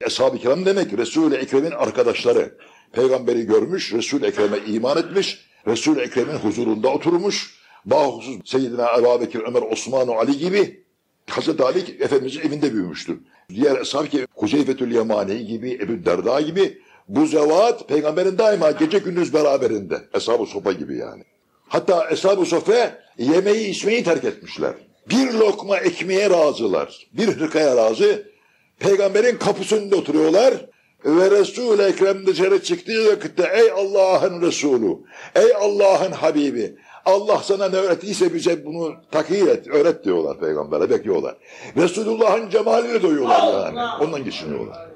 Eshab-ı kiram demek Resul-i Ekrem'in arkadaşları. Peygamberi görmüş, Resul-i Ekrem'e iman etmiş, Resul-i Ekrem'in huzurunda oturmuş. Bahusuz Seyyidina Ebu Bekir, Ömer, Osman, Ali gibi Hazreti Ali Efendimizin evinde büyümüştür. Diğer eshab ki Huzeyfetül Yemani gibi, Ebu Derda gibi bu zevat peygamberin daima gece gündüz beraberinde. Eshab-ı sopa gibi yani. Hatta Eshab-ı Sofe yemeği içmeyi terk etmişler. Bir lokma ekmeğe razılar. Bir hırkaya razı. Peygamberin kapısında oturuyorlar. Ve Resul-i Ekrem dışarı çıktığı vakitte ey Allah'ın Resulü, ey Allah'ın Habibi, Allah sana ne öğrettiyse bize bunu takir et, öğret diyorlar peygambere, bekliyorlar. Resulullah'ın cemalini doyuyorlar yani. Ondan geçiniyorlar.